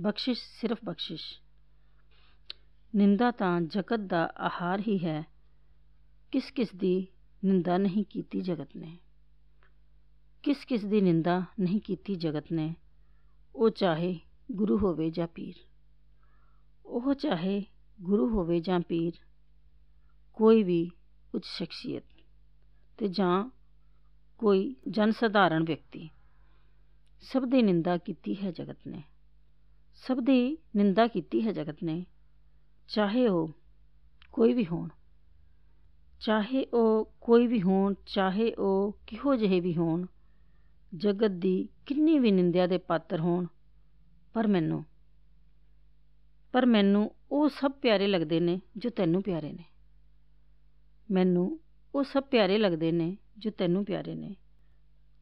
ਬਖਸ਼ਿਸ਼ ਸਿਰਫ ਬਖਸ਼ਿਸ਼। ਨਿੰਦਾ ਤਾਂ ਜਗਤ ਦਾ ਆਹਾਰ ਹੀ ਹੈ। ਕਿਸ ਕਿਸ ਦੀ ਨਿੰਦਾ ਨਹੀਂ ਕੀਤੀ ਜਗਤ ਨੇ? ਕਿਸ ਕਿਸ ਦੀ ਨਿੰਦਾ ਨਹੀਂ ਕੀਤੀ ਜਗਤ ਨੇ? ਉਹ ਚਾਹੇ ਗੁਰੂ ਹੋਵੇ ਜਾਂ ਪੀਰ। ਉਹ ਚਾਹੇ ਗੁਰੂ ਹੋਵੇ ਜਾਂ ਪੀਰ। ਕੋਈ ਵੀ ਉੱਚ ਸ਼ਖਸੀਅਤ ਤੇ ਜਾਂ ਕੋਈ ਜਨ ਸਧਾਰਨ ਵਿਅਕਤੀ ਸਭ ਦੀ ਨਿੰਦਾ ਕੀਤੀ ਹੈ ਜਗਤ ਨੇ। ਸਭ ਦੀ ਨਿੰਦਾ ਕੀਤੀ ਹੈ ਜਗਤ ਨੇ, ਚਾਹੇ ਉਹ ਕੋਈ ਵੀ ਹੋਣ। ਚਾਹੇ ਉਹ ਕੋਈ ਵੀ ਹੋਣ, ਚਾਹੇ ਉਹ ਕਿਹੋ ਜਿਹੇ ਵੀ ਹੋਣ, ਜਗਤ ਦੀ ਕਿੰਨੀ ਵੀ ਨਿੰਦਿਆ ਦੇ ਪਾਤਰ ਹੋਣ, ਪਰ ਮੈਨੂੰ ਪਰ ਮੈਨੂੰ ਉਹ ਸਭ ਪਿਆਰੇ ਲੱਗਦੇ ਨੇ ਜੋ ਤੈਨੂੰ ਪਿਆਰੇ ਨੇ। ਮੈਨੂੰ ਉਹ ਸਭ ਪਿਆਰੇ ਲੱਗਦੇ ਨੇ ਜੋ ਤੈਨੂੰ ਪਿਆਰੇ ਨੇ।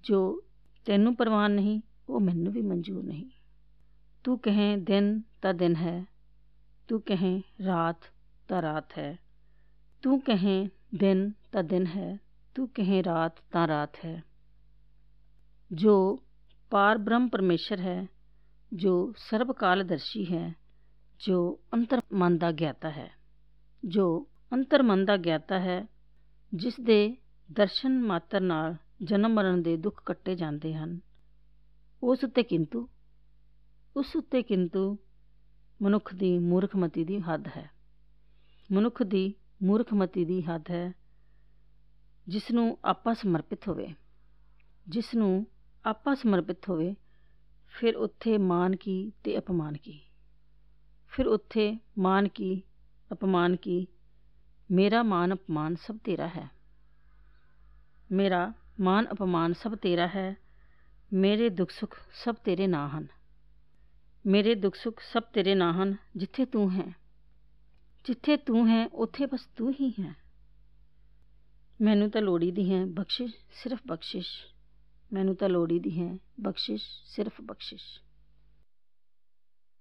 ਜੋ ਤੈਨੂੰ ਪ੍ਰਵਾਨ ਨਹੀਂ, ਉਹ ਮੈਨੂੰ ਵੀ ਮਨਜ਼ੂਰ ਨਹੀਂ। ਤੂੰ ਕਹੇ ਦਿਨ ਤਾਂ ਦਿਨ ਹੈ, ਤੂੰ ਕਹੇ ਰਾਤ ਤਾਂ ਰਾਤ ਹੈ, ਤੂੰ ਕਹੇ ਦਿਨ ਤਾਂ ਦਿਨ ਹੈ, ਤੂੰ ਕਹੇ ਰਾਤ ਤਾਂ ਰਾਤ ਹੈ। ਜੋ ਪਾਰ ਬ੍ਰਹਮ ਪਰਮੇਸ਼ਰ ਹੈ, ਜੋ ਸਰਬ ਕਾਲਦਰਸ਼ੀ ਹੈ, ਜੋ ਅੰਤਰ ਮਨ ਦਾ ਗਿਆਤਾ ਹੈ, ਜੋ ਅੰਤਰ ਮਨ ਦਾ ਗਿਆਤਾ ਹੈ, ਜਿਸ ਦੇ ਦਰਸ਼ਨ ਮਾਤਰ ਨਾਲ ਜਨਮ ਮਰਨ ਦੇ ਦੁੱਖ ਕੱਟੇ ਜਾਂਦੇ ਹਨ, ਉਸ ਉੱਤੇ ਕਿੰਤੂ ਉਸ ਉੱਤੇ ਕਿੰਤੂ ਮਨੁੱਖ ਦੀ ਮੂਰਖਮਤੀ ਦੀ ਹੱਦ ਹੈ। ਮਨੁੱਖ ਦੀ ਮੂਰਖਮਤੀ ਦੀ ਹੱਦ ਹੈ ਜਿਸ ਨੂੰ ਆਪਾ ਸਮਰਪਿਤ ਹੋਵੇ। ਜਿਸ ਨੂੰ ਆਪਾ ਸਮਰਪਿਤ ਹੋਵੇ, ਫਿਰ ਉੱਥੇ ਮਾਨ ਕੀ ਤੇ ਅਪਮਾਨ ਕੀ? ਫਿਰ ਉੱਥੇ ਮਾਨ ਕੀ, ਅਪਮਾਨ ਕੀ? ਮੇਰਾ ਮਾਨ ਅਪਮਾਨ ਸਭ ਤੇਰਾ ਹੈ। ਮੇਰਾ ਮਾਨ ਅਪਮਾਨ ਸਭ ਤੇਰਾ ਹੈ, ਮੇਰੇ ਦੁੱਖ ਸੁੱਖ ਸਭ ਤੇਰੇ ਨਾਂ ਹਨ। ਮੇਰੇ ਦੁੱਖ ਸੁੱਖ ਸਭ ਤੇਰੇ ਨਾਂ ਹਨ, ਜਿੱਥੇ ਤੂੰ ਹੈ। ਜਿੱਥੇ ਤੂੰ ਹੈ, ਉੱਥੇ ਬਸ ਤੂੰ ਹੀ ਹੈ। ਮੈਨੂੰ ਤਾਂ ਲੋੜੀ ਦੀ ਹੈ ਬਖਸ਼ਿਸ਼, ਸਿਰਫ ਬਖਸ਼ਿਸ਼। ਮੈਨੂੰ ਤਾਂ ਲੋੜੀ ਦੀ ਹੈ ਬਖਸ਼ਿਸ਼, ਸਿਰਫ ਬਖਸ਼ਿਸ਼।